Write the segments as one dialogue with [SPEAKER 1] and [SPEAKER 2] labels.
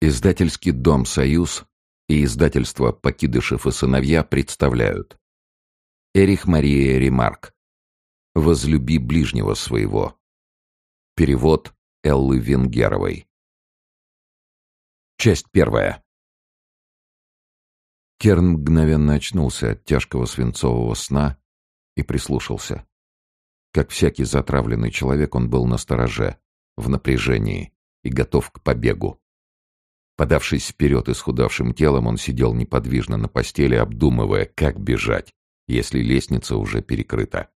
[SPEAKER 1] Издательский дом «Союз» и издательство «Покидышев и сыновья» представляют. Эрих Мария Ремарк. «Возлюби ближнего своего» Перевод Эллы Венгеровой. Часть первая. Керн мгновенно очнулся от тяжкого свинцового сна и прислушался. Как всякий затравленный человек, он был на стороже, в напряжении и готов к побегу. Подавшись вперед исхудавшим телом, он сидел неподвижно на постели, обдумывая, как бежать, если лестница уже перекрыта.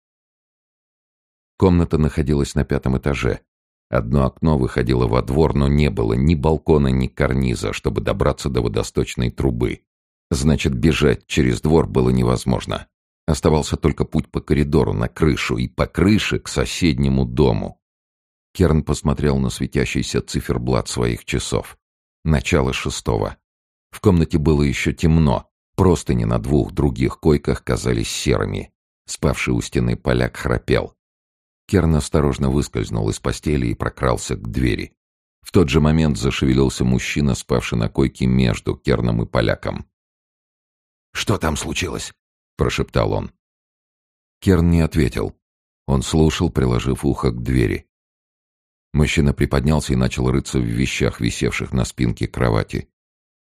[SPEAKER 1] Комната находилась на пятом этаже. Одно окно выходило во двор, но не было ни балкона, ни карниза, чтобы добраться до водосточной трубы. Значит, бежать через двор было невозможно. Оставался только путь по коридору на крышу и по крыше к соседнему дому. Керн посмотрел на светящийся циферблат своих часов. Начало шестого. В комнате было еще темно. Простыни на двух других койках казались серыми. Спавший у стены поляк храпел. Керн осторожно выскользнул из постели и прокрался к двери. В тот же момент зашевелился мужчина, спавший на койке между Керном и поляком.
[SPEAKER 2] «Что там случилось?»
[SPEAKER 1] — прошептал он. Керн не ответил. Он слушал, приложив ухо к двери. Мужчина приподнялся и начал рыться в вещах, висевших на спинке кровати.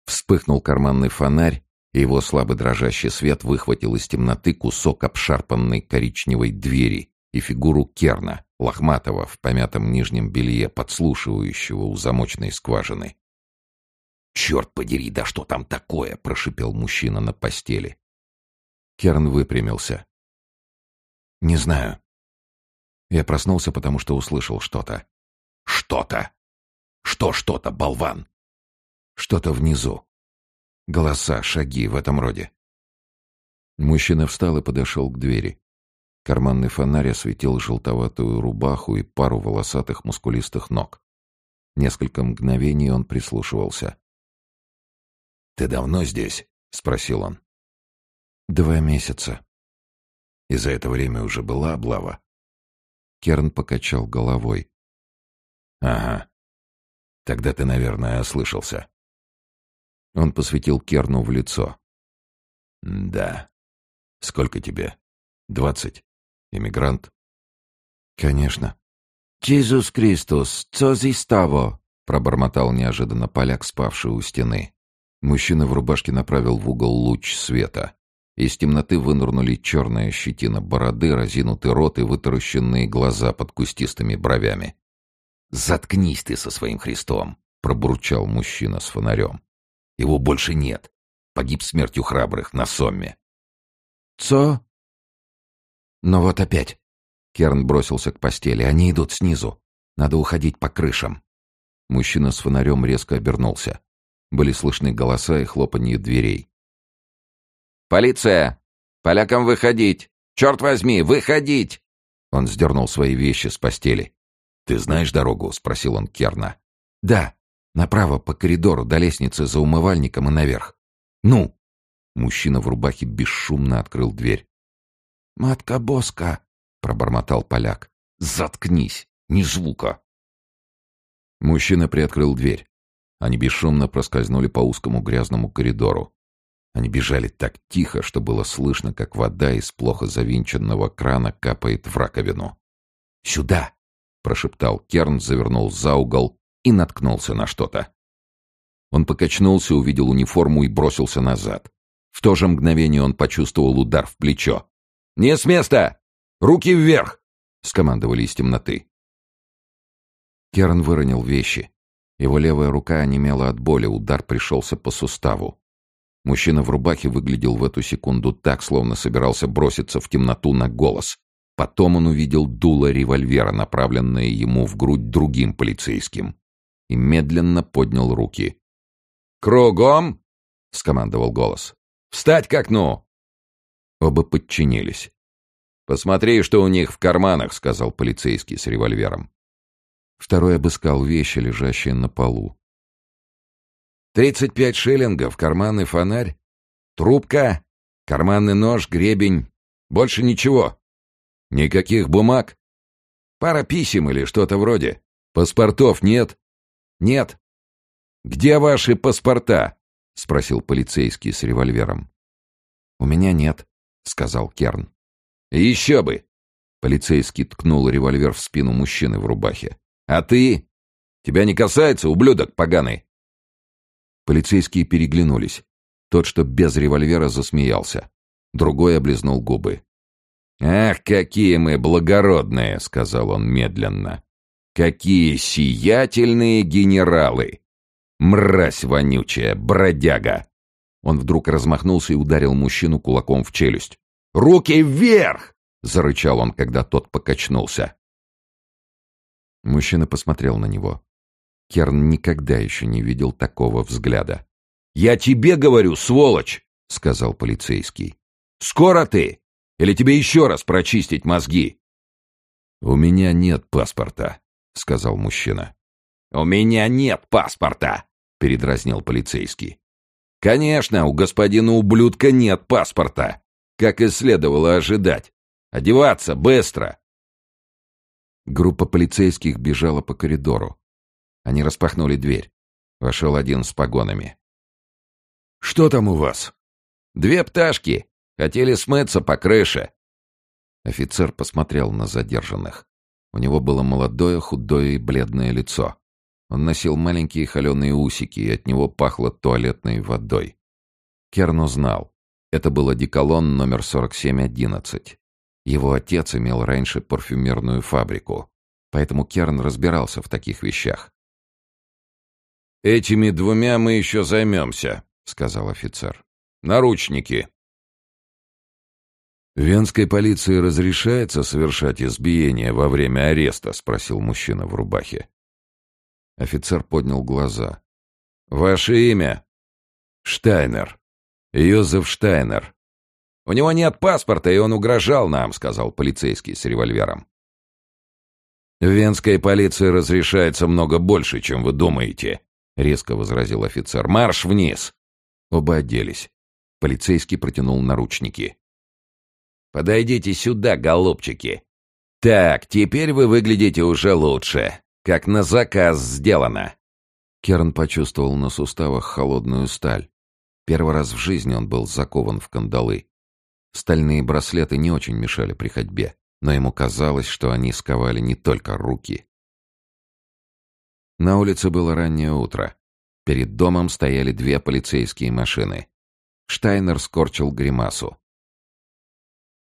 [SPEAKER 1] Вспыхнул карманный фонарь, и его слабо дрожащий свет выхватил из темноты кусок обшарпанной коричневой двери и фигуру Керна, лохматого в помятом нижнем белье, подслушивающего у замочной скважины.
[SPEAKER 2] «Черт подери, да что там такое?» — прошипел мужчина на постели.
[SPEAKER 1] Керн выпрямился. «Не знаю. Я проснулся, потому что услышал что-то.
[SPEAKER 2] Что-то. Что что-то, болван?
[SPEAKER 1] Что-то внизу. Голоса, шаги в этом роде. Мужчина встал и подошел к двери. Карманный фонарь осветил желтоватую рубаху и пару волосатых мускулистых ног. Несколько мгновений он прислушивался.
[SPEAKER 2] «Ты давно здесь?» — спросил он.
[SPEAKER 1] «Два месяца».
[SPEAKER 2] «И за это время уже была облава?»
[SPEAKER 1] Керн покачал головой.
[SPEAKER 2] Ага. Тогда ты, наверное, ослышался.
[SPEAKER 1] Он посветил Керну в лицо.
[SPEAKER 2] Да. Сколько тебе? Двадцать? Иммигрант?
[SPEAKER 1] Конечно.
[SPEAKER 3] «Иисус Христос, что того?»
[SPEAKER 1] пробормотал неожиданно поляк, спавший у стены. Мужчина в рубашке направил в угол луч света. Из темноты вынырнули черная щетина бороды, разинутый рот и вытаращенные глаза под кустистыми бровями.
[SPEAKER 2] «Заткнись ты со своим Христом!» — пробурчал мужчина с фонарем. «Его больше нет. Погиб смертью храбрых на Сомме».
[SPEAKER 3] «Цо?»
[SPEAKER 1] «Но вот опять». Керн бросился к постели. «Они идут снизу. Надо уходить по крышам». Мужчина с фонарем резко обернулся. Были слышны голоса и хлопанье дверей.
[SPEAKER 4] «Полиция! Полякам выходить! Черт возьми, выходить!»
[SPEAKER 1] Он сдернул свои вещи с постели.
[SPEAKER 2] «Ты знаешь дорогу?» — спросил он Керна.
[SPEAKER 1] «Да, направо по коридору до лестницы за умывальником и наверх». «Ну?» Мужчина в рубахе бесшумно открыл дверь.
[SPEAKER 3] «Матка Боска!» — пробормотал поляк.
[SPEAKER 2] «Заткнись! Ни звука!»
[SPEAKER 1] Мужчина приоткрыл дверь. Они бесшумно проскользнули по узкому грязному коридору. Они бежали так тихо, что было слышно, как вода из плохо завинченного крана капает в раковину.
[SPEAKER 2] «Сюда!»
[SPEAKER 1] — прошептал Керн, завернул за угол и наткнулся на что-то. Он покачнулся, увидел униформу и бросился назад. В то же мгновение он почувствовал удар в плечо. «Не с места! Руки вверх!» — скомандовали из темноты. Керн выронил вещи. Его левая рука онемела от боли, удар пришелся по суставу. Мужчина в рубахе выглядел в эту секунду так, словно собирался броситься в темноту на голос. Потом он увидел дуло револьвера, направленное ему в грудь другим полицейским, и медленно поднял руки.
[SPEAKER 4] «Кругом!» — скомандовал голос. «Встать к окну!»
[SPEAKER 1] Оба подчинились.
[SPEAKER 4] «Посмотри, что у них в карманах», — сказал полицейский с револьвером.
[SPEAKER 1] Второй обыскал вещи, лежащие на полу.
[SPEAKER 4] «Тридцать пять шиллингов, карманный фонарь, трубка, карманный нож, гребень. Больше ничего. Никаких бумаг? Пара писем или что-то вроде. Паспортов нет? Нет. Где ваши паспорта?» — спросил полицейский с револьвером.
[SPEAKER 1] «У меня нет», — сказал Керн.
[SPEAKER 4] «Еще бы!» Полицейский ткнул револьвер в спину мужчины в рубахе. «А ты? Тебя не касается, ублюдок поганый!»
[SPEAKER 1] Полицейские переглянулись. Тот, что без револьвера, засмеялся. Другой облизнул губы.
[SPEAKER 4] «Ах, какие мы благородные!» — сказал он медленно. «Какие сиятельные генералы! Мразь вонючая, бродяга!»
[SPEAKER 1] Он вдруг размахнулся и ударил мужчину кулаком в челюсть.
[SPEAKER 4] «Руки вверх!» — зарычал он, когда тот покачнулся.
[SPEAKER 1] Мужчина посмотрел на него. Керн никогда еще не видел такого взгляда.
[SPEAKER 4] «Я тебе говорю, сволочь!» — сказал полицейский. «Скоро ты! Или тебе еще раз прочистить мозги?»
[SPEAKER 2] «У меня нет паспорта», — сказал мужчина.
[SPEAKER 4] «У меня нет паспорта», — передразнил полицейский. «Конечно, у господина ублюдка нет паспорта, как и следовало ожидать. Одеваться быстро!»
[SPEAKER 1] Группа полицейских бежала по коридору. Они распахнули дверь. Вошел один с погонами.
[SPEAKER 4] «Что там у вас?» «Две пташки. Хотели смыться по крыше».
[SPEAKER 1] Офицер посмотрел на задержанных. У него было молодое, худое и бледное лицо. Он носил маленькие холеные усики, и от него пахло туалетной водой. Керн узнал. Это был одеколон номер 4711. Его отец имел раньше парфюмерную фабрику, поэтому Керн разбирался в таких вещах.
[SPEAKER 4] «Этими двумя мы еще займемся», — сказал офицер. «Наручники».
[SPEAKER 2] «Венской полиции разрешается совершать избиение во время ареста?» — спросил мужчина в рубахе.
[SPEAKER 1] Офицер поднял глаза.
[SPEAKER 4] «Ваше имя?»
[SPEAKER 2] «Штайнер. Йозеф Штайнер».
[SPEAKER 4] «У него нет паспорта, и он угрожал нам», — сказал полицейский с револьвером.
[SPEAKER 2] «В Венской полиции разрешается много больше, чем вы думаете», — резко возразил офицер. «Марш вниз!»
[SPEAKER 1] Оба оделись. Полицейский протянул наручники.
[SPEAKER 4] «Подойдите сюда, голубчики. Так, теперь вы выглядите уже лучше. Как на заказ сделано».
[SPEAKER 1] Керн почувствовал на суставах холодную сталь. Первый раз в жизни он был закован в кандалы. Стальные браслеты не очень мешали при ходьбе, но ему казалось, что они сковали не только руки. На улице было раннее утро. Перед домом стояли две полицейские машины. Штайнер скорчил гримасу.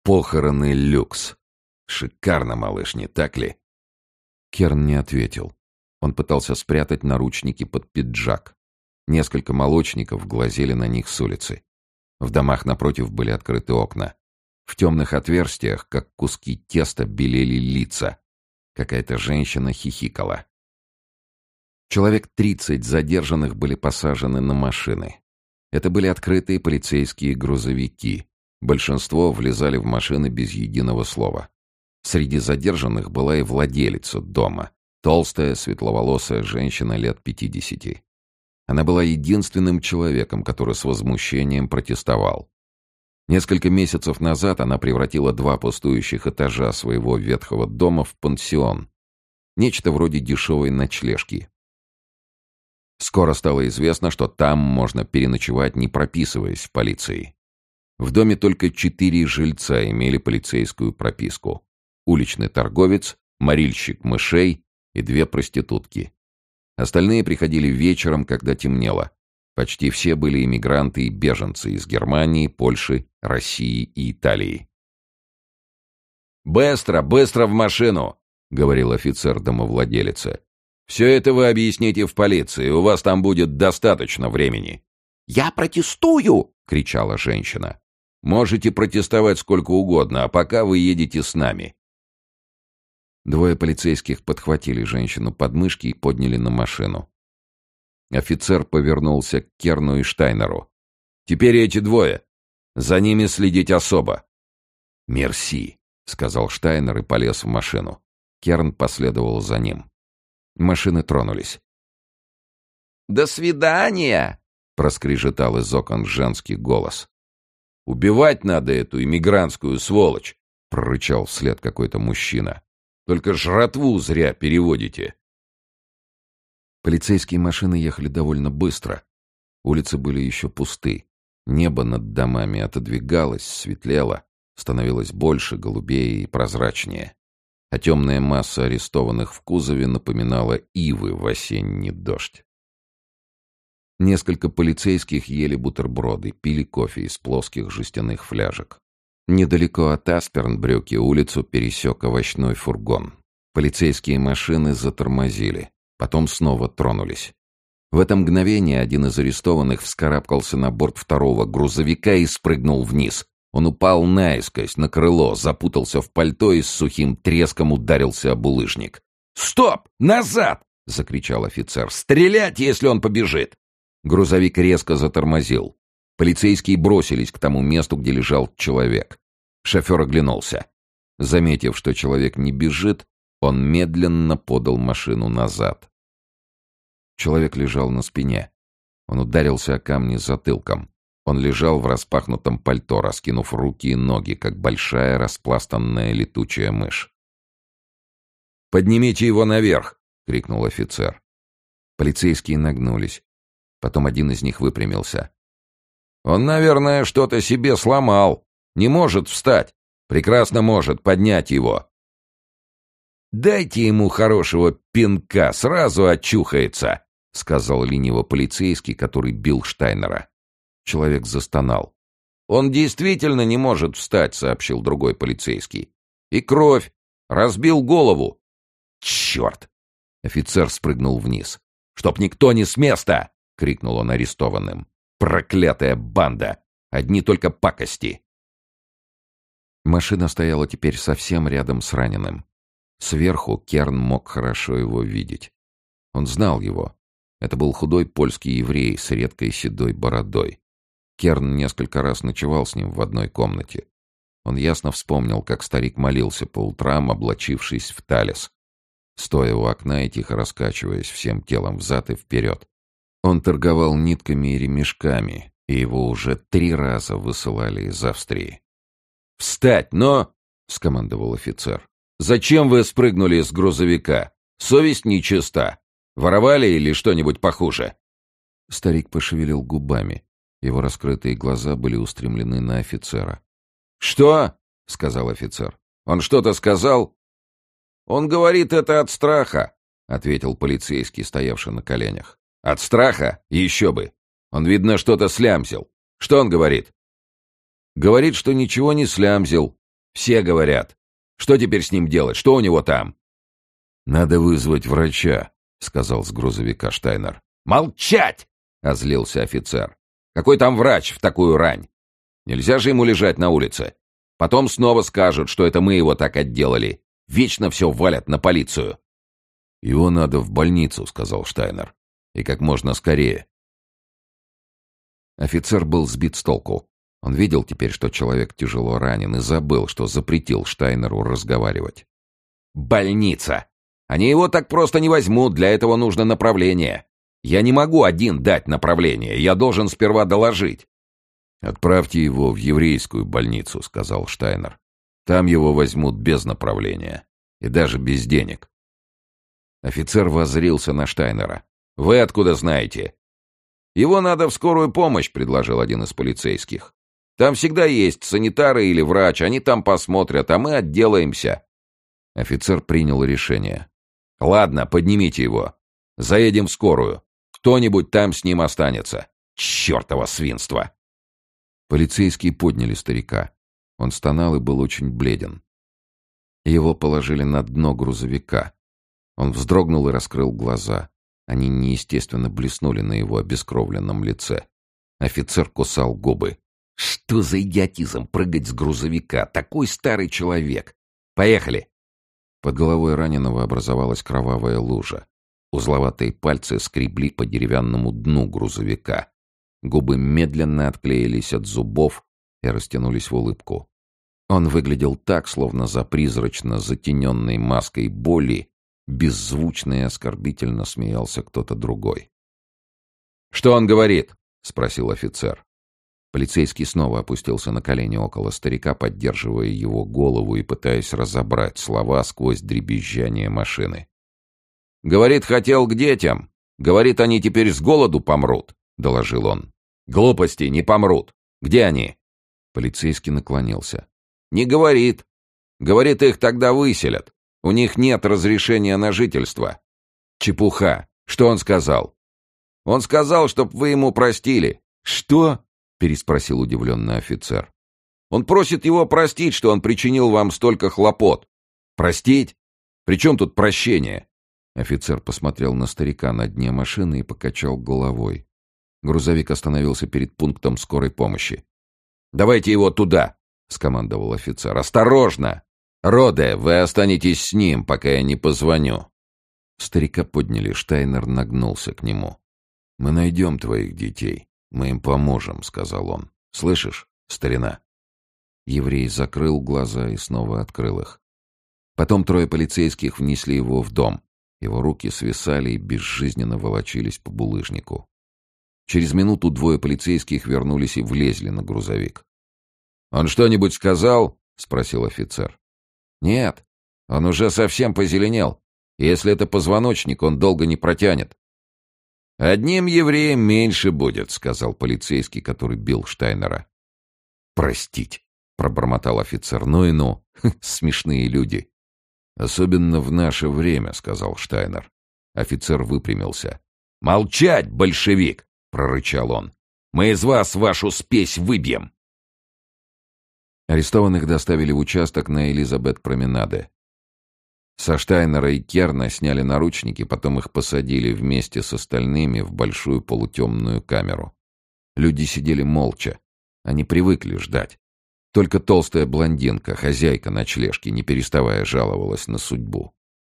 [SPEAKER 2] «Похороны люкс. Шикарно, малыш, не так ли?»
[SPEAKER 1] Керн не ответил. Он пытался спрятать наручники под пиджак. Несколько молочников глазели на них с улицы. В домах напротив были открыты окна. В темных отверстиях, как куски теста, белели лица. Какая-то женщина хихикала. Человек тридцать задержанных были посажены на машины. Это были открытые полицейские грузовики. Большинство влезали в машины без единого слова. Среди задержанных была и владелица дома. Толстая, светловолосая женщина лет пятидесяти. Она была единственным человеком, который с возмущением протестовал. Несколько месяцев назад она превратила два пустующих этажа своего ветхого дома в пансион. Нечто вроде дешевой ночлежки. Скоро стало известно, что там можно переночевать, не прописываясь в полиции. В доме только четыре жильца имели полицейскую прописку. Уличный торговец, морильщик мышей и две проститутки. Остальные приходили вечером, когда темнело. Почти все были иммигранты и беженцы из Германии, Польши, России и Италии.
[SPEAKER 4] «Быстро, быстро в машину!» — говорил офицер домовладелицы. «Все это вы объясните в полиции, у вас там будет достаточно времени».
[SPEAKER 3] «Я протестую!»
[SPEAKER 4] — кричала женщина. «Можете протестовать сколько угодно, а пока вы едете с нами.
[SPEAKER 1] Двое полицейских подхватили женщину под мышки и подняли на машину. Офицер повернулся к Керну и Штайнеру.
[SPEAKER 4] «Теперь эти двое. За ними следить особо».
[SPEAKER 1] «Мерси», — сказал Штайнер и полез в машину. Керн последовал за ним. Машины тронулись.
[SPEAKER 3] «До свидания!»
[SPEAKER 1] — проскрежетал из окон женский голос.
[SPEAKER 4] «Убивать надо эту иммигрантскую сволочь!»
[SPEAKER 1] — прорычал вслед какой-то мужчина.
[SPEAKER 4] Только жратву зря переводите.
[SPEAKER 1] Полицейские машины ехали довольно быстро. Улицы были еще пусты. Небо над домами отодвигалось, светлело, становилось больше, голубее и прозрачнее. А темная масса арестованных в кузове напоминала ивы в осенний дождь. Несколько полицейских ели бутерброды, пили кофе из плоских жестяных фляжек. Недалеко от Аспернбрюки улицу пересек овощной фургон. Полицейские машины затормозили, потом снова тронулись. В это мгновение один из арестованных вскарабкался на борт второго грузовика и спрыгнул вниз. Он упал наискось, на крыло, запутался в пальто и с сухим треском ударился об улыжник.
[SPEAKER 4] «Стоп! Назад!» — закричал офицер. «Стрелять, если он побежит!»
[SPEAKER 1] Грузовик резко затормозил. Полицейские бросились к тому месту, где лежал человек. Шофер оглянулся. Заметив, что человек не бежит, он медленно подал машину назад. Человек лежал на спине. Он ударился о камни затылком. Он лежал в распахнутом пальто, раскинув руки и ноги, как большая распластанная летучая мышь.
[SPEAKER 4] «Поднимите его наверх!» — крикнул офицер.
[SPEAKER 1] Полицейские нагнулись. Потом один из них выпрямился.
[SPEAKER 4] «Он, наверное, что-то себе сломал. Не может встать. Прекрасно может поднять его. «Дайте ему хорошего пинка, сразу очухается», — сказал лениво полицейский, который бил Штайнера.
[SPEAKER 1] Человек застонал.
[SPEAKER 4] «Он действительно не может встать», — сообщил другой полицейский. «И кровь! Разбил голову!» «Черт!» Офицер спрыгнул вниз. «Чтоб никто не с места!» — крикнул он арестованным. «Проклятая банда! Одни только пакости!»
[SPEAKER 1] Машина стояла теперь совсем рядом с раненым. Сверху Керн мог хорошо его видеть. Он знал его. Это был худой польский еврей с редкой седой бородой. Керн несколько раз ночевал с ним в одной комнате. Он ясно вспомнил, как старик молился по утрам, облачившись в талис, стоя у окна и тихо раскачиваясь всем телом взад и вперед. Он торговал нитками и ремешками, и его уже три раза высылали из Австрии.
[SPEAKER 4] «Встать, но...» — скомандовал офицер. Зачем вы спрыгнули с грузовика? Совесть нечиста. Воровали или что-нибудь похуже?»
[SPEAKER 1] Старик пошевелил губами. Его раскрытые глаза были устремлены на офицера.
[SPEAKER 4] «Что?» — сказал офицер. «Он что-то сказал?» «Он говорит это от страха», — ответил полицейский, стоявший на коленях. «От страха? Еще бы! Он, видно, что-то слямзил. Что он говорит?» «Говорит, что ничего не слямзил. Все говорят. Что теперь с ним делать? Что у него там?»
[SPEAKER 1] «Надо вызвать врача», — сказал с грузовика Штайнер.
[SPEAKER 4] «Молчать!» — озлился офицер. «Какой там врач в такую рань? Нельзя же ему лежать на улице. Потом снова скажут, что это мы его так отделали. Вечно все валят на полицию».
[SPEAKER 1] «Его надо в больницу», — сказал Штайнер. «И как можно скорее». Офицер был сбит с толку. Он видел теперь, что человек тяжело ранен, и забыл, что запретил Штайнеру разговаривать.
[SPEAKER 4] «Больница! Они его так просто не возьмут, для этого нужно направление. Я не могу один дать направление, я должен сперва доложить».
[SPEAKER 1] «Отправьте его в еврейскую больницу», — сказал Штайнер. «Там его возьмут без направления. И даже без денег».
[SPEAKER 4] Офицер воззрился на Штайнера. «Вы откуда знаете?» «Его надо в скорую помощь», — предложил один из полицейских. Там всегда есть санитары или врач, они там посмотрят, а мы отделаемся».
[SPEAKER 1] Офицер принял решение.
[SPEAKER 4] «Ладно, поднимите его. Заедем в скорую. Кто-нибудь там с ним останется. Чёртово свинство!»
[SPEAKER 1] Полицейские подняли старика. Он стонал и был очень бледен. Его положили на дно грузовика. Он вздрогнул и раскрыл глаза. Они неестественно блеснули на его обескровленном лице. Офицер кусал губы.
[SPEAKER 4] Что за идиотизм прыгать с грузовика? Такой старый человек. Поехали.
[SPEAKER 1] Под головой раненого образовалась кровавая лужа. Узловатые пальцы скребли по деревянному дну грузовика. Губы медленно отклеились от зубов и растянулись в улыбку. Он выглядел так, словно за призрачно затененной маской боли беззвучно и оскорбительно смеялся кто-то другой.
[SPEAKER 4] «Что он говорит?» — спросил офицер.
[SPEAKER 1] Полицейский снова опустился на колени около старика, поддерживая его голову и пытаясь разобрать слова сквозь дребезжание машины.
[SPEAKER 4] «Говорит, хотел к детям. Говорит, они теперь с голоду помрут», — доложил он. «Глупости, не помрут. Где они?»
[SPEAKER 1] Полицейский наклонился.
[SPEAKER 4] «Не говорит. Говорит, их тогда выселят. У них нет разрешения на жительство». «Чепуха. Что он сказал?» «Он сказал, чтоб вы ему простили».
[SPEAKER 1] «Что?» — переспросил удивленный офицер.
[SPEAKER 4] «Он просит его простить, что он причинил вам столько хлопот». «Простить? При чем тут прощение?»
[SPEAKER 1] Офицер посмотрел на старика на дне машины и покачал головой. Грузовик остановился перед пунктом скорой помощи.
[SPEAKER 4] «Давайте его туда!» — скомандовал офицер. «Осторожно! Роде, вы останетесь с ним, пока я не позвоню!»
[SPEAKER 1] Старика подняли, Штайнер нагнулся к нему. «Мы найдем твоих детей. Мы им поможем», — сказал он. «Слышишь, старина?» Еврей закрыл глаза и снова открыл их. Потом трое полицейских внесли его в дом. Его руки свисали и безжизненно волочились по булыжнику. Через минуту двое полицейских вернулись и влезли на грузовик.
[SPEAKER 4] «Он что-нибудь сказал?» — спросил офицер.
[SPEAKER 1] «Нет, он уже совсем позеленел. Если это позвоночник, он долго не протянет».
[SPEAKER 4] «Одним евреем меньше будет», — сказал полицейский, который бил Штайнера.
[SPEAKER 1] «Простить», — пробормотал офицер. «Ну и ну, смешные люди». «Особенно в наше время», — сказал Штайнер. Офицер выпрямился.
[SPEAKER 4] «Молчать, большевик!» — прорычал он. «Мы из вас вашу спесь выбьем!»
[SPEAKER 1] Арестованных доставили в участок на Элизабет-променаде. Со Штайнера и Керна сняли наручники, потом их посадили вместе с остальными в большую полутемную камеру. Люди сидели молча. Они привыкли ждать. Только толстая блондинка, хозяйка ночлежки, не переставая жаловалась на судьбу.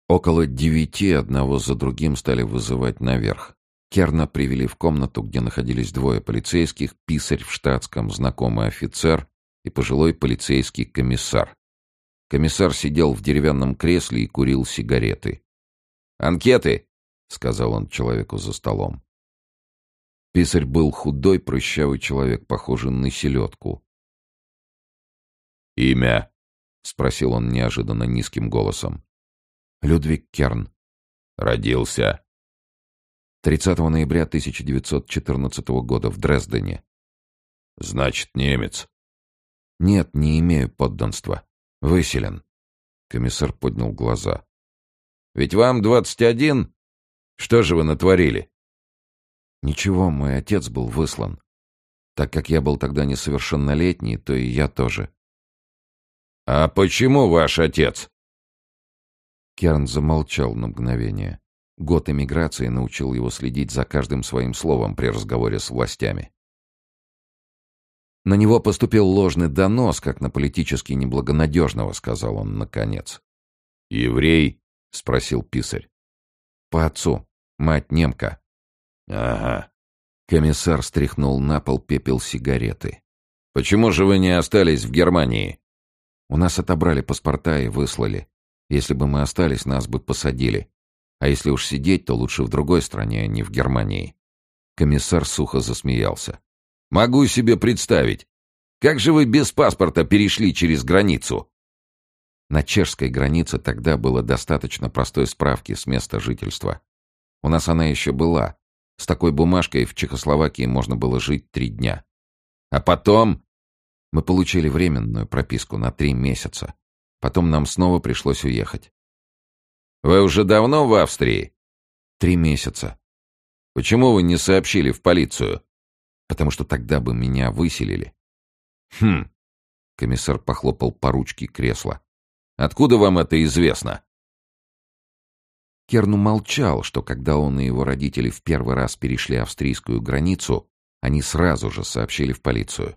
[SPEAKER 1] Около девяти одного за другим стали вызывать наверх. Керна привели в комнату, где находились двое полицейских, писарь в штатском, знакомый офицер и пожилой полицейский комиссар. Комиссар сидел в деревянном кресле и курил сигареты.
[SPEAKER 4] «Анкеты!» — сказал он человеку за столом.
[SPEAKER 1] Писарь был худой, прыщавый человек, похожий на селедку,
[SPEAKER 4] «Имя?»
[SPEAKER 1] — спросил он неожиданно низким голосом. «Людвиг Керн».
[SPEAKER 4] «Родился?»
[SPEAKER 1] 30 ноября 1914 года в Дрездене.
[SPEAKER 4] «Значит, немец?»
[SPEAKER 1] «Нет, не имею подданства. Выселен». Комиссар поднял глаза.
[SPEAKER 4] «Ведь вам двадцать один? Что же вы натворили?»
[SPEAKER 1] «Ничего, мой отец был выслан. Так как я был тогда несовершеннолетний, то и я тоже.
[SPEAKER 4] «А почему ваш отец?»
[SPEAKER 1] Керн замолчал на мгновение. Год эмиграции научил его следить за каждым своим словом при разговоре с властями. «На него поступил ложный донос, как на политически неблагонадежного», — сказал он наконец.
[SPEAKER 4] «Еврей?»
[SPEAKER 1] — спросил писарь. «По отцу. Мать немка».
[SPEAKER 4] «Ага».
[SPEAKER 1] Комиссар стряхнул на пол пепел сигареты.
[SPEAKER 4] «Почему же вы не остались в Германии?»
[SPEAKER 1] У нас отобрали паспорта и выслали. Если бы мы остались, нас бы посадили. А если уж сидеть, то лучше в другой стране, а не в Германии. Комиссар сухо засмеялся.
[SPEAKER 4] «Могу себе представить. Как же вы без паспорта перешли через границу?»
[SPEAKER 1] На чешской границе тогда было достаточно простой справки с места жительства. У нас она еще была. С такой бумажкой в Чехословакии можно было жить три дня.
[SPEAKER 4] А потом
[SPEAKER 1] мы получили временную прописку на три месяца. Потом нам снова пришлось уехать.
[SPEAKER 4] Вы уже давно в Австрии?
[SPEAKER 1] Три месяца.
[SPEAKER 4] Почему вы не сообщили в полицию?
[SPEAKER 1] Потому что тогда бы меня выселили.
[SPEAKER 4] Хм.
[SPEAKER 1] Комиссар похлопал по ручке кресла.
[SPEAKER 4] Откуда вам это известно?
[SPEAKER 1] Керну молчал, что когда он и его родители в первый раз перешли австрийскую границу, они сразу же сообщили в полицию.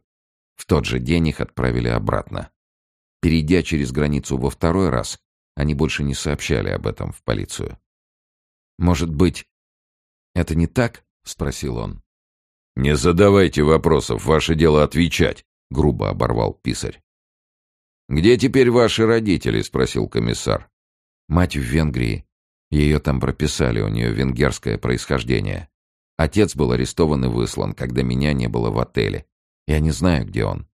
[SPEAKER 1] В тот же день их отправили обратно. Перейдя через границу во второй раз, они больше не сообщали об этом в полицию. «Может быть, это не так?» — спросил он.
[SPEAKER 4] «Не задавайте вопросов, ваше дело отвечать», — грубо оборвал писарь. «Где теперь ваши родители?» — спросил комиссар.
[SPEAKER 1] «Мать в Венгрии. Ее там прописали, у нее венгерское происхождение. Отец был арестован и выслан, когда меня не было в отеле. Я не знаю, где он.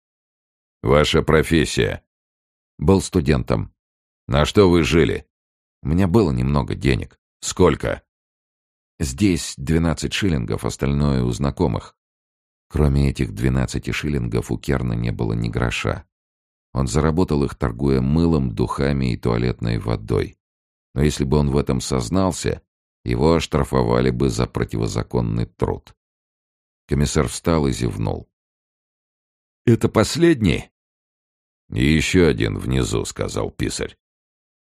[SPEAKER 4] Ваша профессия?
[SPEAKER 1] Был студентом.
[SPEAKER 4] На что вы жили?
[SPEAKER 1] У меня было немного денег.
[SPEAKER 4] Сколько?
[SPEAKER 1] Здесь двенадцать шиллингов, остальное у знакомых. Кроме этих двенадцати шиллингов у Керна не было ни гроша. Он заработал их, торгуя мылом, духами и туалетной водой. Но если бы он в этом сознался, его оштрафовали бы за противозаконный труд. Комиссар встал и зевнул.
[SPEAKER 4] «Это последний?» «И еще один внизу», — сказал писарь.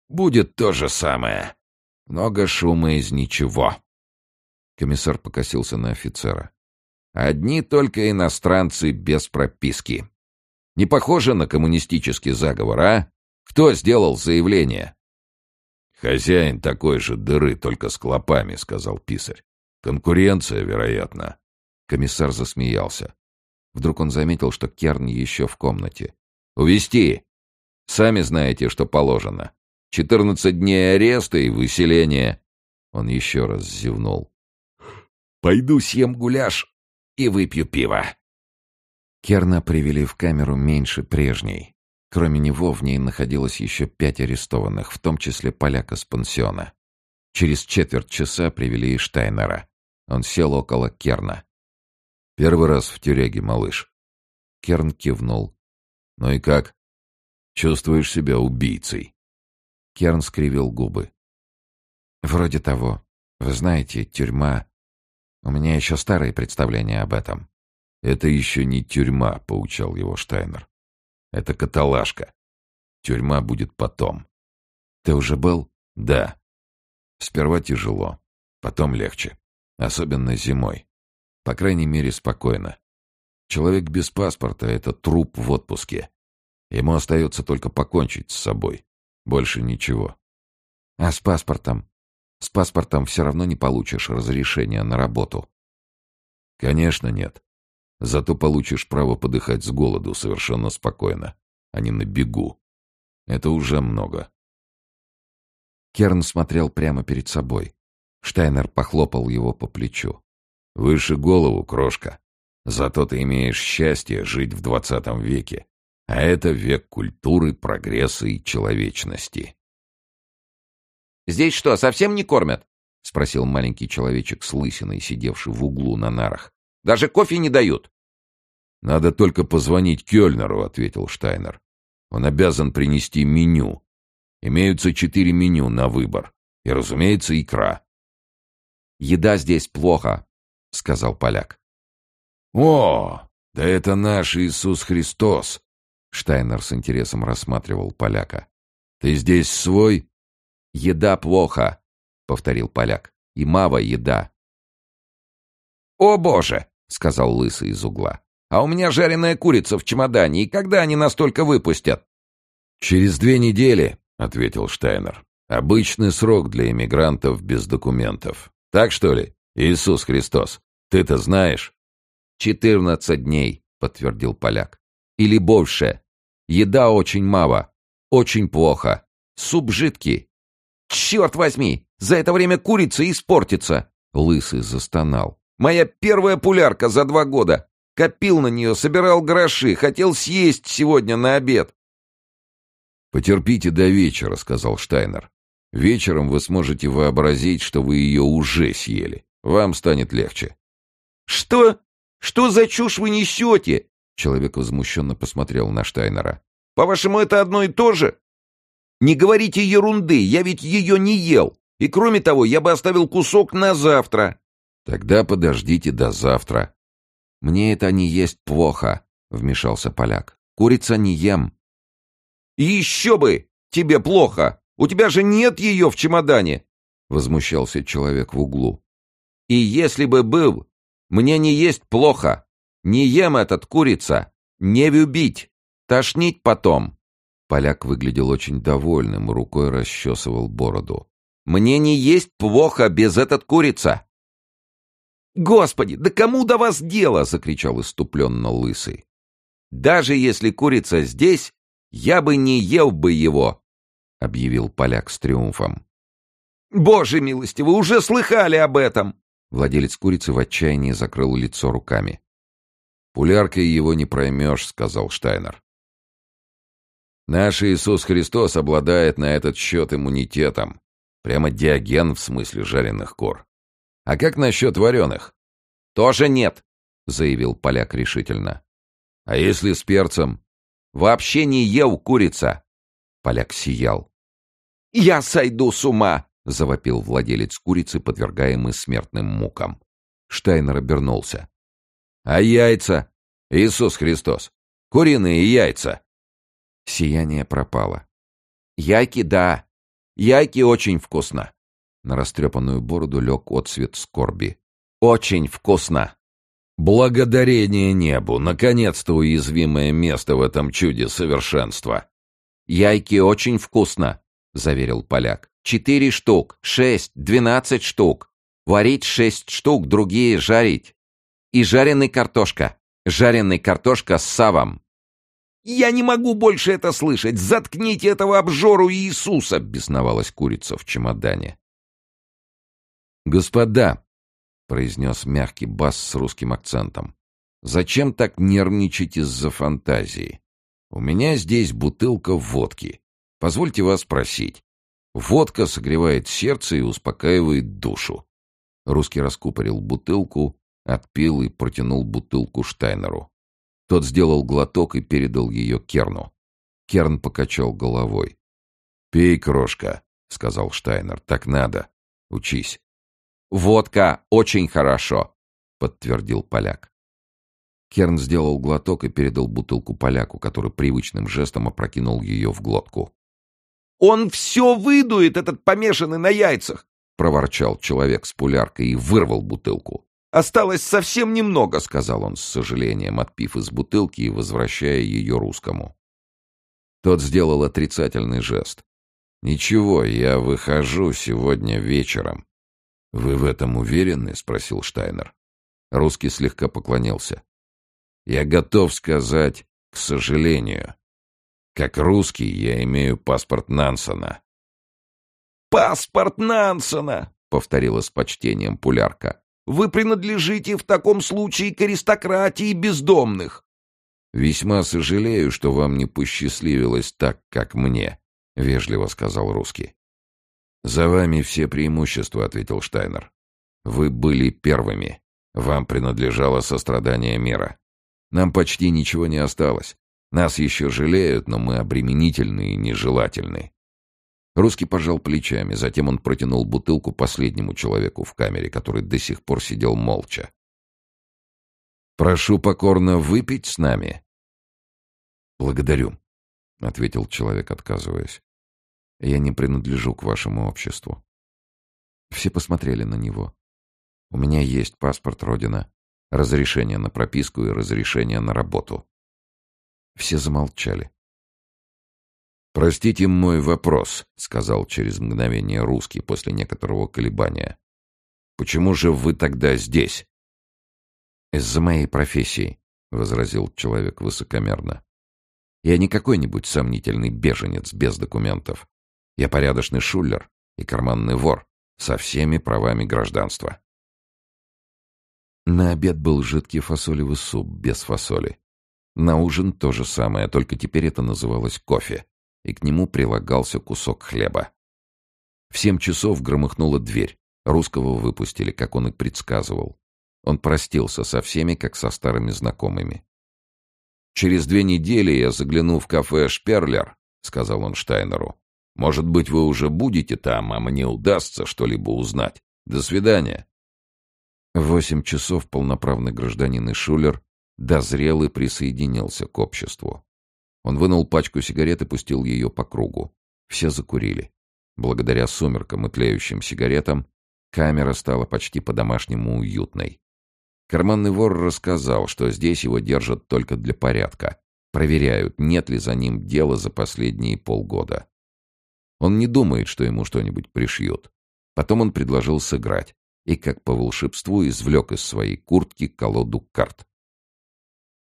[SPEAKER 4] «Будет то же самое. Много шума из ничего».
[SPEAKER 1] Комиссар покосился на офицера.
[SPEAKER 4] «Одни только иностранцы без прописки. Не похоже на коммунистический заговор, а? Кто сделал заявление?» «Хозяин такой же дыры, только с клопами», — сказал писарь. «Конкуренция, вероятно».
[SPEAKER 1] Комиссар засмеялся. Вдруг он заметил, что Керн еще в комнате.
[SPEAKER 4] «Увести! Сами знаете, что положено. Четырнадцать дней ареста и выселение».
[SPEAKER 1] Он еще раз зевнул.
[SPEAKER 4] «Пойду съем гуляш и выпью пиво».
[SPEAKER 1] Керна привели в камеру меньше прежней. Кроме него в ней находилось еще пять арестованных, в том числе поляка с пансиона. Через четверть часа привели и Штайнера. Он сел около Керна.
[SPEAKER 2] Первый раз в тюряге, малыш.
[SPEAKER 1] Керн кивнул.
[SPEAKER 2] Ну и как? Чувствуешь себя убийцей?
[SPEAKER 1] Керн скривил губы. Вроде того. Вы знаете, тюрьма... У меня еще старые представления об этом.
[SPEAKER 2] Это еще не тюрьма, поучал его Штайнер. Это каталажка. Тюрьма будет потом.
[SPEAKER 1] Ты уже был?
[SPEAKER 2] Да. Сперва тяжело, потом легче. Особенно зимой. По крайней мере, спокойно. Человек без паспорта — это труп в отпуске. Ему остается только покончить с собой. Больше ничего.
[SPEAKER 1] А с паспортом? С паспортом все равно не получишь разрешения на работу.
[SPEAKER 2] Конечно, нет. Зато получишь право подыхать с голоду совершенно спокойно, а не на бегу. Это уже много.
[SPEAKER 1] Керн смотрел прямо перед собой. Штайнер похлопал его по плечу.
[SPEAKER 2] Выше голову, крошка. Зато ты имеешь счастье жить в двадцатом веке. А это век культуры, прогресса и человечности.
[SPEAKER 4] «Здесь что, совсем не кормят?»
[SPEAKER 1] — спросил маленький человечек с лысиной, сидевший в углу на нарах.
[SPEAKER 4] «Даже кофе не дают?»
[SPEAKER 2] «Надо только позвонить Кёльнеру», — ответил Штайнер. «Он обязан принести меню. Имеются четыре меню на выбор. И, разумеется, икра».
[SPEAKER 1] «Еда здесь плохо», — сказал поляк.
[SPEAKER 2] «О, да это наш Иисус Христос!»
[SPEAKER 1] Штайнер с интересом рассматривал поляка.
[SPEAKER 2] «Ты здесь свой?»
[SPEAKER 1] «Еда плохо», — повторил поляк. «И мава еда».
[SPEAKER 4] «О, боже!» — сказал лысый из угла. «А у меня жареная курица в чемодане, и когда они настолько выпустят?»
[SPEAKER 2] «Через две недели», — ответил Штайнер. «Обычный срок для иммигрантов без документов. Так что ли, Иисус Христос?» Ты-то знаешь?
[SPEAKER 1] Четырнадцать дней, подтвердил поляк. Или больше. Еда очень мало. Очень плохо. Суп жидкий.
[SPEAKER 4] Черт возьми! За это время курица испортится.
[SPEAKER 1] Лысый застонал.
[SPEAKER 4] Моя первая пулярка за два года. Копил на нее, собирал гроши, хотел съесть сегодня на обед.
[SPEAKER 2] «Потерпите до вечера», — сказал Штайнер. «Вечером вы сможете вообразить, что вы ее уже съели. Вам станет легче».
[SPEAKER 4] «Что? Что за чушь вы несете?»
[SPEAKER 1] Человек возмущенно посмотрел на Штайнера.
[SPEAKER 4] «По-вашему, это одно и то же? Не говорите ерунды, я ведь ее не ел. И кроме того, я бы оставил кусок на завтра».
[SPEAKER 2] «Тогда подождите до завтра».
[SPEAKER 1] «Мне это не есть плохо», — вмешался поляк. «Курица не ем».
[SPEAKER 4] «Еще бы! Тебе плохо! У тебя же нет ее в чемодане!» — возмущался человек в углу. «И если бы был, мне не есть плохо. Не ем этот курица. Не любить. Тошнить потом.
[SPEAKER 1] Поляк выглядел очень довольным, рукой расчесывал бороду.
[SPEAKER 4] «Мне не есть плохо без этот курица!» «Господи, да кому до вас дело?» — закричал иступленно Лысый. «Даже если курица здесь, я бы не ел бы его!» — объявил поляк с триумфом. «Боже милости, вы уже слыхали об этом!»
[SPEAKER 1] Владелец курицы в отчаянии закрыл лицо руками.
[SPEAKER 2] «Пуляркой его не проймешь», — сказал Штайнер. «Наш Иисус Христос обладает на этот счет иммунитетом. Прямо диаген в смысле жареных кор.
[SPEAKER 4] А как насчет вареных?
[SPEAKER 2] Тоже нет, заявил поляк решительно.
[SPEAKER 4] А если с перцем?
[SPEAKER 2] Вообще не ел курица.
[SPEAKER 1] Поляк сиял.
[SPEAKER 2] Я сойду с ума,
[SPEAKER 1] завопил владелец курицы, подвергаемый смертным мукам. Штайнер обернулся.
[SPEAKER 4] А яйца? Иисус Христос. Куриные яйца.
[SPEAKER 1] Сияние пропало.
[SPEAKER 2] Яйки, да. Яйки очень вкусно.
[SPEAKER 1] На растрепанную бороду лег отсвет скорби.
[SPEAKER 2] Очень вкусно.
[SPEAKER 4] Благодарение небу, наконец-то уязвимое место в этом чуде совершенства.
[SPEAKER 2] Яйки очень вкусно, заверил поляк. Четыре штук, шесть, двенадцать штук. Варить шесть штук, другие жарить. И жареный картошка. Жареный картошка с савом. «Я не могу больше это слышать! Заткните этого обжору Иисуса!» — бесновалась курица в чемодане.
[SPEAKER 1] «Господа!» — произнес мягкий бас с русским акцентом. «Зачем так нервничать из-за фантазии? У меня здесь бутылка водки. Позвольте вас спросить. Водка согревает сердце и успокаивает душу». Русский раскупорил бутылку, отпил и протянул бутылку Штайнеру. Тот сделал глоток и передал ее Керну. Керн покачал головой.
[SPEAKER 4] «Пей, крошка», — сказал Штайнер. «Так надо. Учись».
[SPEAKER 2] «Водка очень хорошо», — подтвердил поляк.
[SPEAKER 1] Керн сделал глоток и передал бутылку поляку, который привычным жестом опрокинул ее в глотку.
[SPEAKER 2] «Он все выдует, этот помешанный на яйцах!»
[SPEAKER 1] — проворчал человек с пуляркой и вырвал бутылку.
[SPEAKER 2] «Осталось совсем немного», —
[SPEAKER 1] сказал он с сожалением, отпив из бутылки и возвращая ее русскому. Тот сделал отрицательный жест. «Ничего, я выхожу сегодня вечером». «Вы в этом уверены?» — спросил Штайнер. Русский слегка поклонился. «Я готов сказать, к сожалению. Как русский я имею паспорт Нансона».
[SPEAKER 2] «Паспорт Нансона!» — повторила с почтением пулярка. Вы принадлежите в таком случае к аристократии бездомных.
[SPEAKER 1] Весьма сожалею, что вам не посчастливилось так, как мне, вежливо сказал русский. За вами все преимущества, ответил Штайнер. Вы были первыми. Вам принадлежало сострадание мира. Нам почти ничего не осталось. Нас еще жалеют, но мы обременительны и нежелательны. Русский пожал плечами, затем он протянул бутылку последнему человеку в камере, который до сих пор сидел молча. «Прошу покорно выпить с нами». «Благодарю», — ответил человек, отказываясь. «Я не принадлежу к вашему обществу». Все посмотрели на него. «У меня есть паспорт Родина, разрешение на прописку и разрешение на работу». Все замолчали. «Простите мой вопрос», — сказал через мгновение русский после некоторого колебания. «Почему же вы тогда здесь?» «Из-за моей профессии», — возразил человек высокомерно. «Я не какой-нибудь сомнительный беженец без документов. Я порядочный шулер и карманный вор со всеми правами гражданства». На обед был жидкий фасолевый суп без фасоли. На ужин то же самое, только теперь это называлось кофе и к нему прилагался кусок хлеба. В семь часов громыхнула дверь. Русского выпустили, как он и предсказывал. Он простился со всеми, как со старыми знакомыми. «Через две недели я загляну в кафе «Шперлер», — сказал он Штайнеру. «Может быть, вы уже будете там, а мне удастся что-либо узнать. До свидания». В восемь часов полноправный гражданин и Шулер дозрел и присоединился к обществу. Он вынул пачку сигарет и пустил ее по кругу. Все закурили. Благодаря сумеркам и тлеющим сигаретам камера стала почти по-домашнему уютной. Карманный вор рассказал, что здесь его держат только для порядка. Проверяют, нет ли за ним дела за последние полгода. Он не думает, что ему что-нибудь пришьют. Потом он предложил сыграть и, как по волшебству, извлек из своей куртки колоду карт.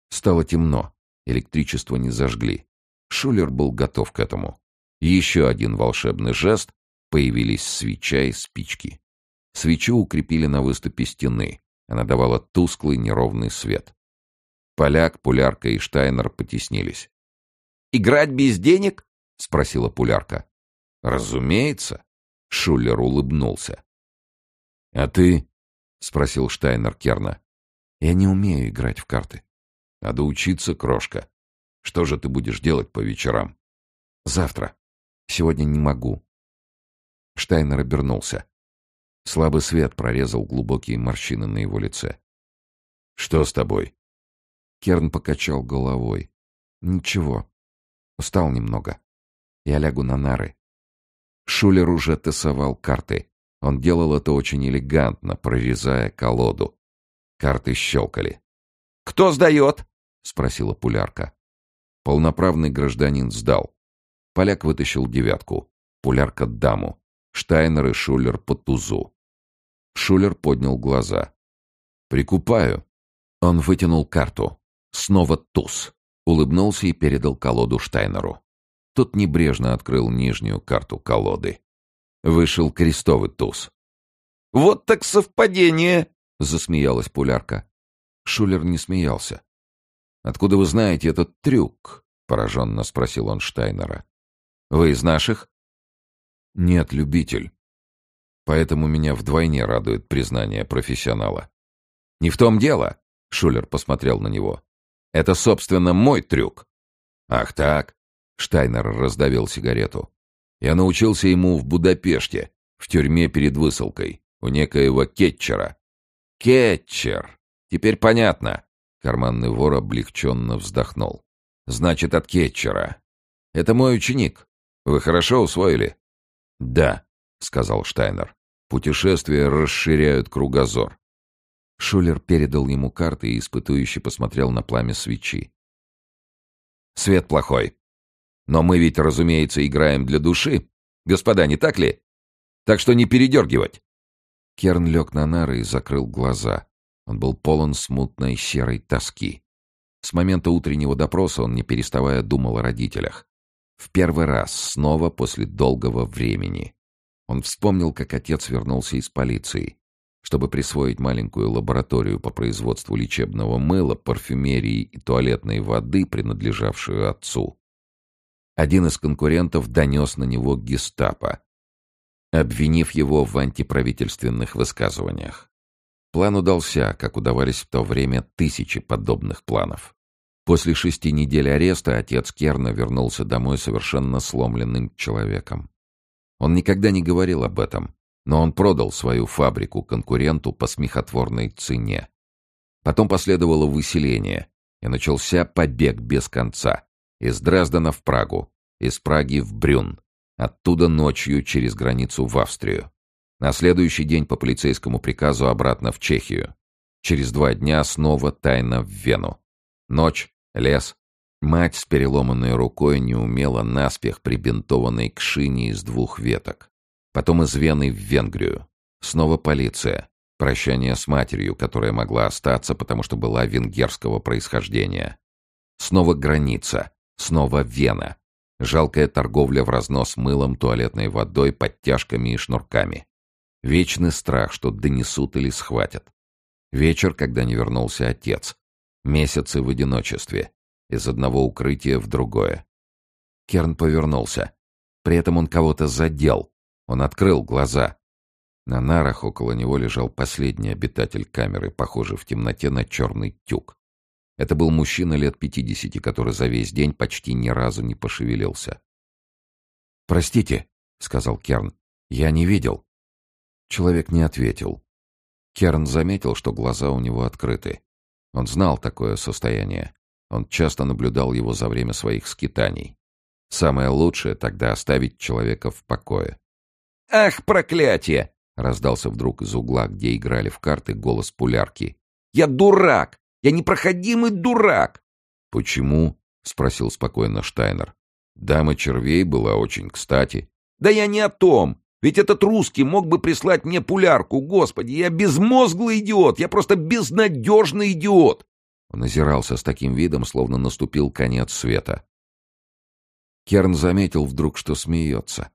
[SPEAKER 1] Стало темно. Электричество не зажгли. Шулер был готов к этому. Еще один волшебный жест — появились свеча и спички. Свечу укрепили на выступе стены. Она давала тусклый неровный свет. Поляк, Пулярка и Штайнер потеснились.
[SPEAKER 2] «Играть без денег?» — спросила Пулярка.
[SPEAKER 1] «Разумеется», — Шулер улыбнулся. «А ты
[SPEAKER 2] спросил Штайнер Керна.
[SPEAKER 1] «Я не умею играть в карты».
[SPEAKER 2] «Надо учиться, крошка. Что же ты будешь делать по вечерам?»
[SPEAKER 1] «Завтра. Сегодня не могу». Штайнер обернулся. Слабый свет прорезал глубокие морщины на его лице.
[SPEAKER 2] «Что с тобой?»
[SPEAKER 1] Керн покачал головой. «Ничего. Устал немного. Я лягу на нары». Шулер уже тасовал карты. Он делал это очень элегантно, прорезая колоду. Карты щелкали.
[SPEAKER 4] «Кто сдает?»
[SPEAKER 1] — спросила пулярка. Полноправный гражданин сдал. Поляк вытащил девятку. Пулярка — даму. Штайнер и Шулер по тузу. Шулер поднял глаза. «Прикупаю». Он вытянул карту. Снова туз. Улыбнулся и передал колоду Штайнеру. Тот небрежно открыл нижнюю карту колоды. Вышел крестовый туз.
[SPEAKER 4] «Вот так совпадение!»
[SPEAKER 1] — засмеялась пулярка. Шулер не смеялся. «Откуда вы знаете этот трюк?» — пораженно спросил он Штайнера. «Вы из наших?» «Нет, любитель. Поэтому меня вдвойне радует признание профессионала». «Не в том дело», — Шулер посмотрел на него. «Это, собственно, мой трюк». «Ах так?» — Штайнер раздавил сигарету. Я научился ему в Будапеште, в тюрьме перед высылкой, у некоего Кетчера. Кетчер! Теперь понятно. Карманный вор облегченно вздохнул. Значит, от Кетчера. Это мой ученик. Вы хорошо усвоили? Да, сказал Штайнер. Путешествия расширяют кругозор. Шулер передал ему карты и испытующе посмотрел на пламя свечи. «Свет плохой. Но мы ведь, разумеется, играем для души. Господа, не так ли? Так что не передергивать. Керн лег на нары и закрыл глаза. Он был полон смутной серой тоски. С момента утреннего допроса он, не переставая, думал о родителях. В первый раз, снова после долгого времени. Он вспомнил, как отец вернулся из полиции, чтобы присвоить маленькую лабораторию по производству лечебного мыла, парфюмерии и туалетной воды, принадлежавшую отцу. Один из конкурентов донес на него гестапо, обвинив его в антиправительственных высказываниях. План удался, как удавались в то время тысячи подобных планов. После шести недель ареста отец Керна вернулся домой совершенно сломленным человеком. Он никогда не говорил об этом, но он продал свою фабрику конкуренту по смехотворной цене. Потом последовало выселение, и начался побег без конца. Из Дрездена в Прагу, из Праги в Брюн, оттуда ночью через границу в Австрию. На следующий день по полицейскому приказу обратно в Чехию. Через два дня снова тайно в Вену. Ночь, лес. Мать с переломанной рукой неумело наспех прибинтованной к шине из двух веток. Потом из Вены в Венгрию. Снова полиция. Прощание с матерью, которая могла остаться, потому что была венгерского происхождения. Снова граница. Снова Вена. Жалкая торговля в разнос мылом, туалетной водой, подтяжками и шнурками. Вечный страх, что донесут или схватят. Вечер, когда не вернулся отец. Месяцы в одиночестве. Из одного укрытия в другое. Керн повернулся. При этом он кого-то задел. Он открыл глаза. На нарах около него лежал последний обитатель камеры, похожий в темноте на черный тюк. Это был мужчина лет пятидесяти, который за весь день почти ни разу не пошевелился. «Простите», — сказал Керн, — «я не видел». Человек не ответил. Керн заметил, что глаза у него открыты. Он знал такое состояние. Он часто наблюдал его за время своих скитаний. Самое лучшее тогда оставить человека в покое.
[SPEAKER 4] «Ах, проклятие!»
[SPEAKER 1] — раздался вдруг из угла, где играли в карты, голос пулярки.
[SPEAKER 4] «Я дурак! Я непроходимый дурак!»
[SPEAKER 1] «Почему?» — спросил спокойно Штайнер. «Дама червей была очень кстати».
[SPEAKER 4] «Да я не о том! Ведь этот русский мог бы прислать мне пулярку, господи! Я безмозглый идиот! Я просто безнадежный идиот!»
[SPEAKER 1] Он озирался с таким видом, словно наступил конец света. Керн заметил вдруг, что смеется.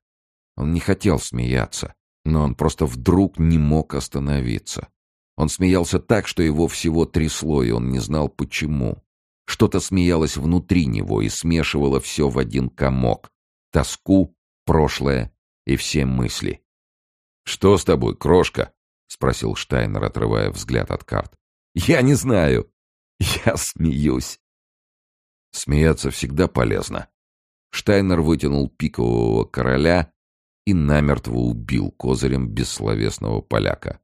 [SPEAKER 1] Он не хотел смеяться, но он просто вдруг не мог остановиться. Он смеялся так, что его всего трясло, и он не знал почему. Что-то смеялось внутри него и смешивало все в один комок. Тоску, прошлое и все мысли.
[SPEAKER 2] «Что с тобой, крошка?»
[SPEAKER 1] спросил Штайнер, отрывая взгляд от карт.
[SPEAKER 4] «Я не знаю. Я смеюсь».
[SPEAKER 1] Смеяться всегда полезно. Штайнер вытянул пикового короля и намертво убил козырем бессловесного поляка.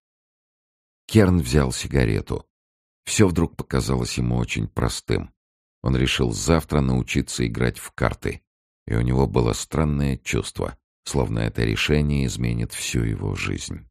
[SPEAKER 1] Керн взял сигарету. Все вдруг показалось ему очень простым. Он решил завтра научиться играть в карты, и у него было странное чувство, словно это решение изменит всю его жизнь.